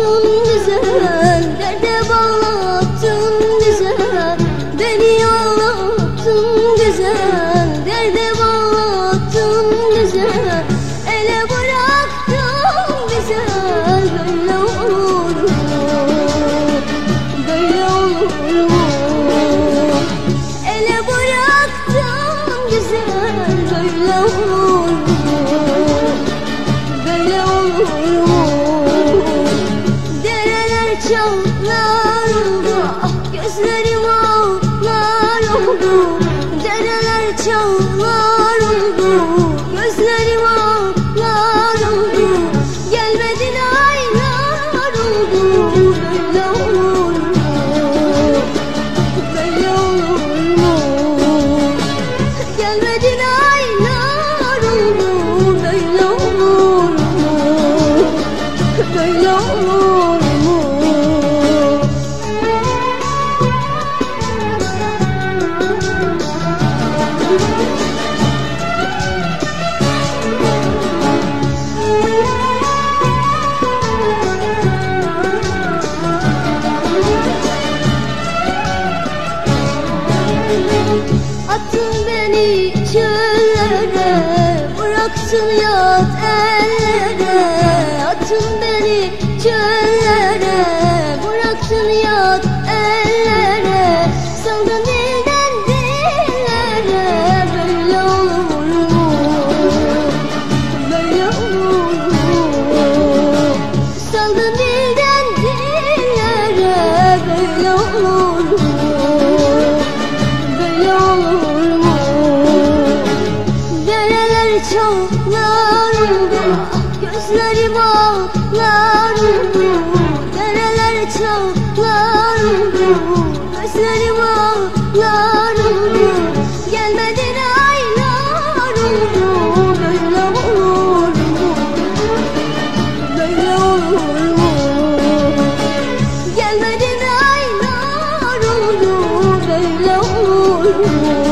bağlattın güzel Derde bağlattın güzel Beni ağlattın güzel Derde bağlattın güzel Ele bıraktın güzel Böyle olur mu? Böyle olur mu? Ele bıraktın güzel Böyle olur mu? Böyle olur mu? Beni çöllere Bıraktın yat ellere Attın beni çöllere Bıraktın yat ellere Saldın dilden dillere Böyle olur mu? Böyle olur mu? Saldın Dereler çağlar oldu Gözlerim ağlar oldu Dereler çağlar oldu Gözlerim ağlar oldu Gelmedin aylar oldu Böyle olur mu? Böyle olur mu? Gelmedin aylar oldu Böyle olur mu?